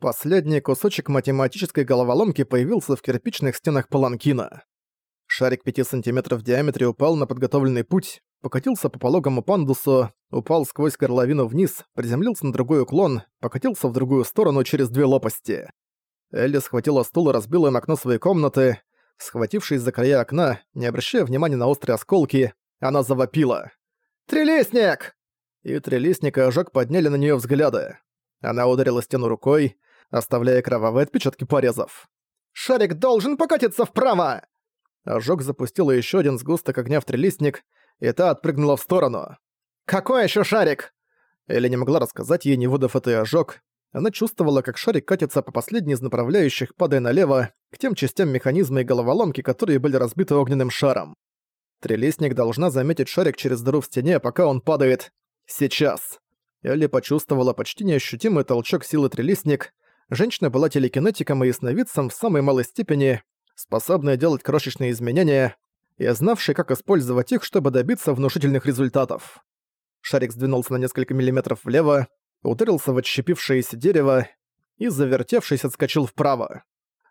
Последний кусочек математической головоломки появился в кирпичных стенах паланкина. Шарик 5 сантиметров в диаметре упал на подготовленный путь, покатился по пологому пандусу, упал сквозь горловину вниз, приземлился на другой уклон, покатился в другую сторону через две лопасти. Элли схватила стул и разбила им окно своей комнаты. Схватившись за края окна, не обращая внимания на острые осколки, она завопила. «Трелесник!» И трелесник и ожог подняли на нее взгляды. Она ударила стену рукой, оставляя кровавые отпечатки порезов. «Шарик должен покатиться вправо!» Ожог запустила еще один сгусток огня в трелистник, и та отпрыгнула в сторону. «Какой еще шарик?» Элли не могла рассказать ей, не выдав это ожог. Она чувствовала, как шарик катится по последней из направляющих, падая налево, к тем частям механизма и головоломки, которые были разбиты огненным шаром. Трелистник должна заметить шарик через дыру в стене, пока он падает. Сейчас. Элли почувствовала почти неощутимый толчок силы трелистник. Женщина была телекинетиком и ясновидцем в самой малой степени, способная делать крошечные изменения и знавшая, как использовать их, чтобы добиться внушительных результатов. Шарик сдвинулся на несколько миллиметров влево, ударился в отщепившееся дерево и, завертевшись, отскочил вправо.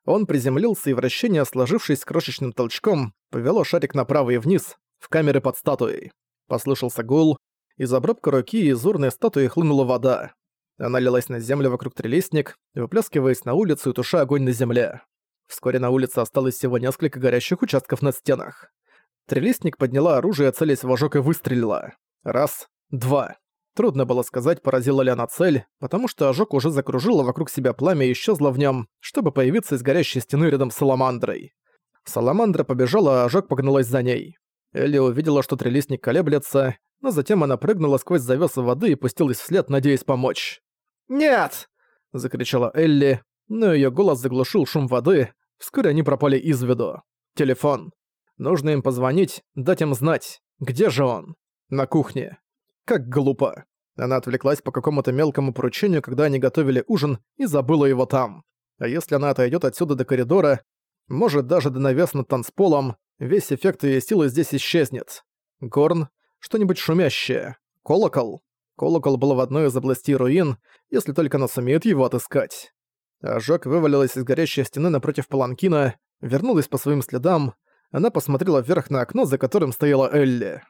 Он приземлился, и вращение, сложившись крошечным толчком, повело шарик направо и вниз, в камеры под статуей. Послышался гул, из обрубка руки из урной статуи хлынула вода. Она лилась на землю вокруг трелесник, выплескиваясь на улицу и туша огонь на земле. Вскоре на улице осталось всего несколько горящих участков на стенах. Трелесник подняла оружие, целясь в ожог и выстрелила. Раз, два. Трудно было сказать, поразила ли она цель, потому что ожог уже закружила вокруг себя пламя и исчезла в нем, чтобы появиться из горящей стены рядом с Саламандрой. Саламандра побежала, а ожог погналась за ней. Элли увидела, что трелистник колеблется, но затем она прыгнула сквозь завесу воды и пустилась вслед, надеясь помочь. «Нет!» — закричала Элли, но её голос заглушил шум воды. Вскоре они пропали из виду. Телефон. Нужно им позвонить, дать им знать. Где же он? На кухне. Как глупо. Она отвлеклась по какому-то мелкому поручению, когда они готовили ужин, и забыла его там. А если она отойдет отсюда до коридора, может даже до навес над танцполом, весь эффект ее силы здесь исчезнет. Горн, что-нибудь шумящее. Колокол. Колокол был в одной из областей руин, если только она сумеет его отыскать. Ожог вывалилась из горящей стены напротив паланкина, вернулась по своим следам, она посмотрела вверх на окно, за которым стояла Элли.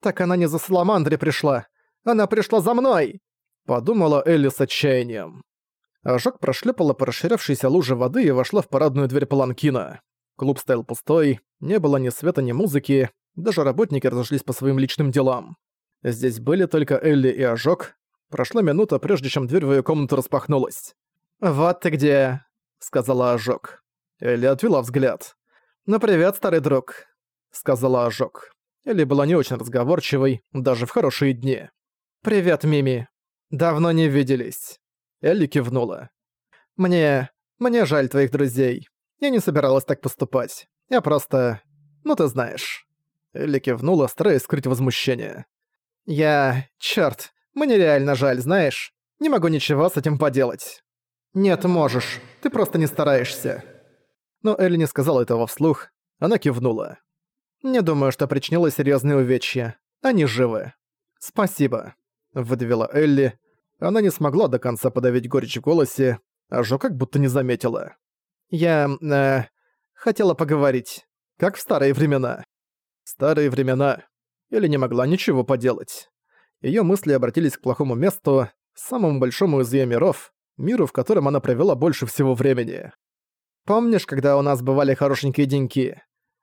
«Так она не за Саламандре пришла! Она пришла за мной!» Подумала Элли с отчаянием. Ожог прошлепала по расширявшейся луже воды и вошла в парадную дверь паланкина. Клуб стоял пустой, не было ни света, ни музыки, даже работники разошлись по своим личным делам. Здесь были только Элли и Ожог. Прошла минута, прежде чем дверь в её комнату распахнулась. «Вот ты где», — сказала Ожог. Элли отвела взгляд. «Ну привет, старый друг», — сказала Ожог. Элли была не очень разговорчивой, даже в хорошие дни. «Привет, Мими. Давно не виделись». Элли кивнула. «Мне... мне жаль твоих друзей. Я не собиралась так поступать. Я просто... ну ты знаешь». Элли кивнула, стараясь скрыть возмущение. «Я... чёрт, мне реально жаль, знаешь. Не могу ничего с этим поделать». «Нет, можешь. Ты просто не стараешься». Но Элли не сказала этого вслух. Она кивнула. «Не думаю, что причинила серьезные увечья. Они живы. Спасибо» выдавила Элли. Она не смогла до конца подавить горечь в голосе, а Жо как будто не заметила. «Я... э... хотела поговорить. Как в старые времена». Старые времена. Элли не могла ничего поделать. Её мысли обратились к плохому месту, самому большому из её миров, миру, в котором она провела больше всего времени. «Помнишь, когда у нас бывали хорошенькие деньки?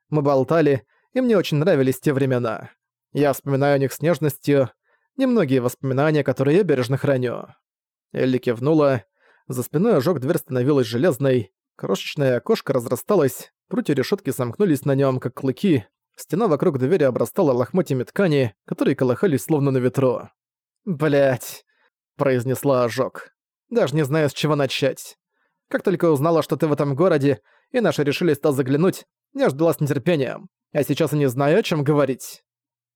Мы болтали, и мне очень нравились те времена. Я вспоминаю о них с нежностью, Немногие воспоминания, которые я бережно храню». Элли кивнула. За спиной ожог дверь становилась железной. Крошечное окошко разрасталось, прутья решетки сомкнулись на нем, как клыки. Стена вокруг двери обрастала лохмотьями ткани, которые колыхались словно на ветру. Блять, произнесла ожог. «Даже не знаю, с чего начать. Как только узнала, что ты в этом городе, и наши решили туда заглянуть, я ждала с нетерпением. А сейчас и не знаю, о чем говорить.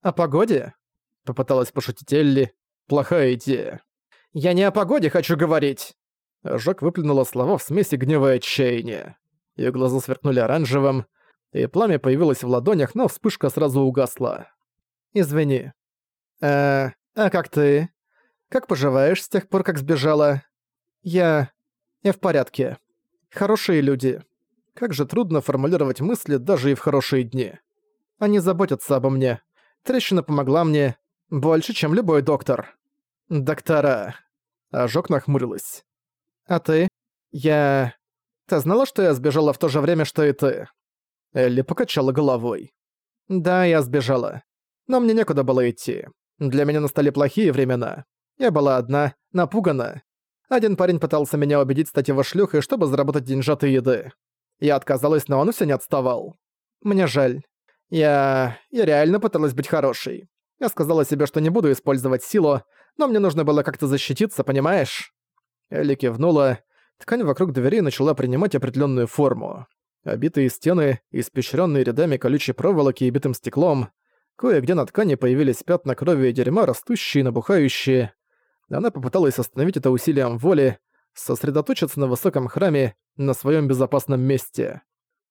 О погоде? Попыталась пошутить Элли. Плохая идея. «Я не о погоде хочу говорить!» Жак выплюнула слова в смеси гнева и отчаяния. Её глаза сверкнули оранжевым, и пламя появилось в ладонях, но вспышка сразу угасла. «Извини». «Э, а как ты? Как поживаешь с тех пор, как сбежала?» «Я... Я в порядке. Хорошие люди. Как же трудно формулировать мысли даже и в хорошие дни. Они заботятся обо мне. Трещина помогла мне больше, чем любой доктор. Доктора. Ожог нахмурилась. А ты? Я... Ты знала, что я сбежала в то же время, что и ты? Элли покачала головой. Да, я сбежала. Но мне некуда было идти. Для меня настали плохие времена. Я была одна, напугана. Один парень пытался меня убедить стать его шлюхой, чтобы заработать деньжат и еды. Я отказалась, но он все не отставал. Мне жаль. Я... я реально пыталась быть хорошей. Я сказала себе, что не буду использовать силу, но мне нужно было как-то защититься, понимаешь? Элли кивнула. Ткань вокруг двери начала принимать определенную форму. Обитые стены, испещренные рядами колючей проволоки и битым стеклом, кое-где на ткани появились пятна крови и дерьма, растущие и набухающие. Она попыталась остановить это усилием воли, сосредоточиться на высоком храме, на своем безопасном месте.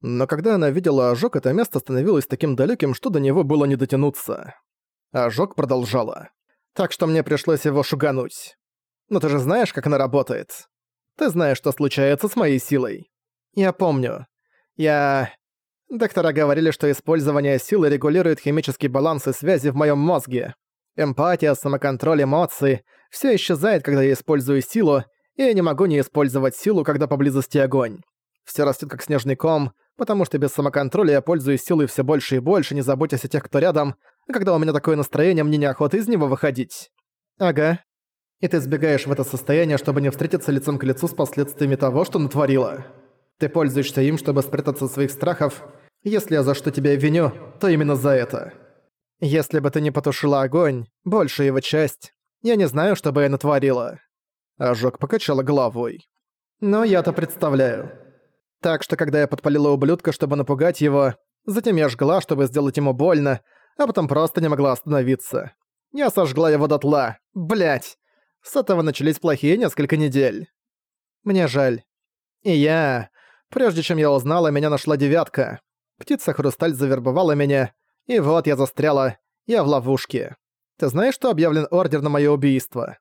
Но когда она видела ожог, это место становилось таким далеким, что до него было не дотянуться. Ожог продолжала. Так что мне пришлось его шугануть. Но ты же знаешь, как она работает. Ты знаешь, что случается с моей силой. Я помню. Я... Доктора говорили, что использование силы регулирует химический баланс и связи в моем мозге. Эмпатия, самоконтроль, эмоции — все исчезает, когда я использую силу, и я не могу не использовать силу, когда поблизости огонь. Все растет как снежный ком, потому что без самоконтроля я пользуюсь силой все больше и больше, не заботясь о тех, кто рядом, а когда у меня такое настроение, мне неохота из него выходить. Ага. И ты сбегаешь в это состояние, чтобы не встретиться лицом к лицу с последствиями того, что натворила. Ты пользуешься им, чтобы спрятаться от своих страхов. Если я за что тебя виню, то именно за это. Если бы ты не потушила огонь, большая его часть, я не знаю, что бы я натворила. Ожог покачала головой. Но я-то представляю. Так что когда я подпалила ублюдка, чтобы напугать его, затем я жгла, чтобы сделать ему больно, а потом просто не могла остановиться. Я сожгла его дотла. Блять. С этого начались плохие несколько недель. Мне жаль. И я... Прежде чем я узнала, меня нашла девятка. Птица-хрусталь завербовала меня, и вот я застряла, я в ловушке. Ты знаешь, что объявлен ордер на моё убийство?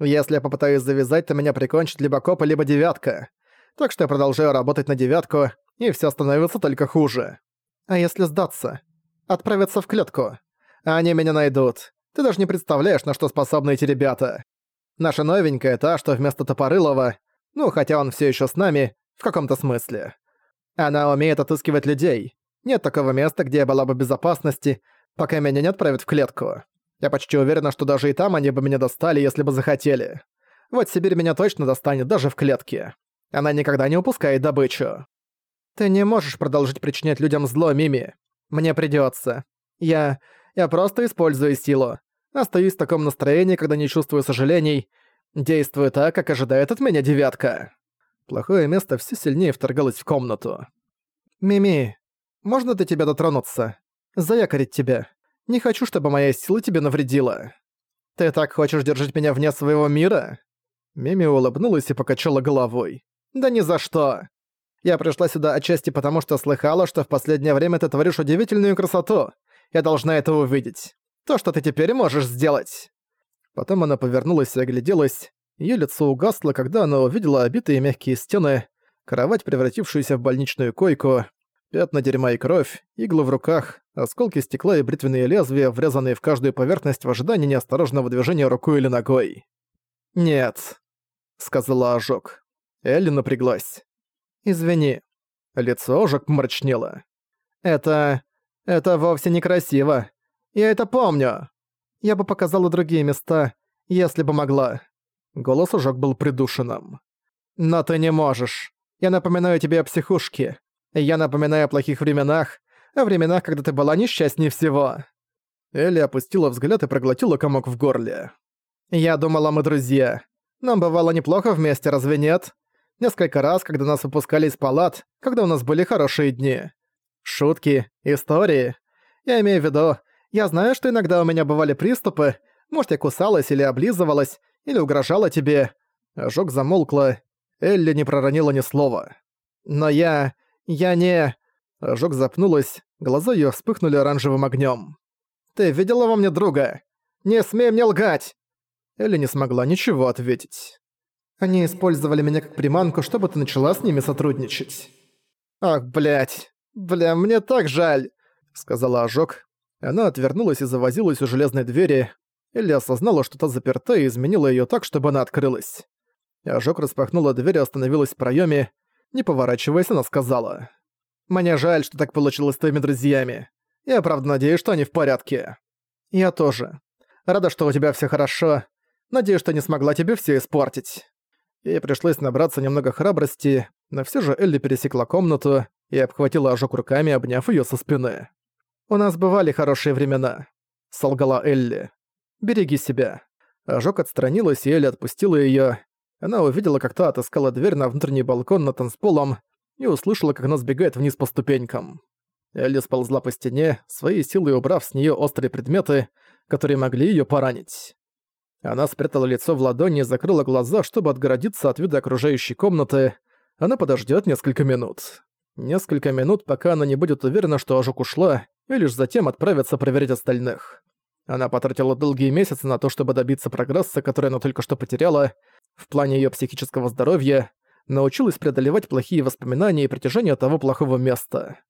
Если я попытаюсь завязать, то меня прикончит либо копа, либо девятка. Так что я продолжаю работать на девятку, и всё становится только хуже. А если сдаться? Отправиться в клетку? Они меня найдут. Ты даже не представляешь, на что способны эти ребята. Наша новенькая та, что вместо Топорылова, ну, хотя он всё ещё с нами, в каком-то смысле. Она умеет отыскивать людей. Нет такого места, где я была бы в безопасности, пока меня не отправят в клетку. Я почти уверена, что даже и там они бы меня достали, если бы захотели. Вот Сибирь меня точно достанет, даже в клетке. Она никогда не упускает добычу. Ты не можешь продолжить причинять людям зло, Мими. Мне придётся. Я... я просто использую силу. Остаюсь в таком настроении, когда не чувствую сожалений. Действую так, как ожидает от меня девятка. Плохое место все сильнее вторгалось в комнату. «Мими, можно до тебя дотронуться? Заякорить тебя. Не хочу, чтобы моя сила тебе навредила. Ты так хочешь держать меня вне своего мира?» Мими улыбнулась и покачала головой. «Да ни за что. Я пришла сюда отчасти потому, что слыхала, что в последнее время ты творишь удивительную красоту. Я должна это увидеть. То, что ты теперь можешь сделать». Потом она повернулась и огляделась. Её лицо угасло, когда она увидела обитые мягкие стены, кровать, превратившуюся в больничную койку, пятна дерьма и кровь, иглы в руках, осколки стекла и бритвенные лезвия, врезанные в каждую поверхность в ожидании неосторожного движения рукой или ногой. «Нет», — сказала ожог. Элли напряглась. «Извини». Лицо ожог помрачнело. «Это... это вовсе некрасиво. Я это помню. Я бы показала другие места, если бы могла. Голос ожог был придушенным. «Но ты не можешь. Я напоминаю тебе о психушке. Я напоминаю о плохих временах, о временах, когда ты была несчастнее всего». Элли опустила взгляд и проглотила комок в горле. «Я думала, мы друзья. Нам бывало неплохо вместе, разве нет? Несколько раз, когда нас выпускали из палат, когда у нас были хорошие дни. Шутки, истории. Я имею в виду, я знаю, что иногда у меня бывали приступы, может, я кусалась или облизывалась, или угрожала тебе». Ожог замолкла. Элли не проронила ни слова. «Но я... я не...» Ожог запнулась, глаза её вспыхнули оранжевым огнём. «Ты видела во мне друга? Не смей мне лгать!» Элли не смогла ничего ответить. Они использовали меня как приманку, чтобы ты начала с ними сотрудничать». «Ах, блядь! Бля, мне так жаль!» — сказала Ожог. Она отвернулась и завозилась у железной двери. Элли осознала, что та заперта и изменила её так, чтобы она открылась. Ожог распахнула дверь и остановилась в проёме. Не поворачиваясь, она сказала. «Мне жаль, что так получилось с твоими друзьями. Я правда надеюсь, что они в порядке». «Я тоже. Рада, что у тебя всё хорошо. Надеюсь, что не смогла тебе всё испортить». Ей пришлось набраться немного храбрости, но всё же Элли пересекла комнату и обхватила ожог руками, обняв её со спины. «У нас бывали хорошие времена», — солгала Элли. «Береги себя». Ожог отстранилась, и Элли отпустила её. Она увидела, как та отыскала дверь на внутренний балкон над танцполом и услышала, как она сбегает вниз по ступенькам. Элли сползла по стене, своей силой убрав с неё острые предметы, которые могли её поранить. Она спрятала лицо в ладони и закрыла глаза, чтобы отгородиться от вида окружающей комнаты. Она подождёт несколько минут. Несколько минут, пока она не будет уверена, что ожог ушла, и лишь затем отправится проверять остальных. Она потратила долгие месяцы на то, чтобы добиться прогресса, который она только что потеряла, в плане её психического здоровья, научилась преодолевать плохие воспоминания и притяжение того плохого места.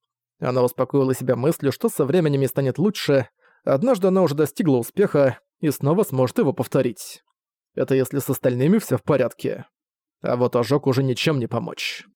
Она успокоила себя мыслью, что со временем ей станет лучше, однажды она уже достигла успеха и снова сможет его повторить. Это если с остальными всё в порядке. А вот ожог уже ничем не помочь.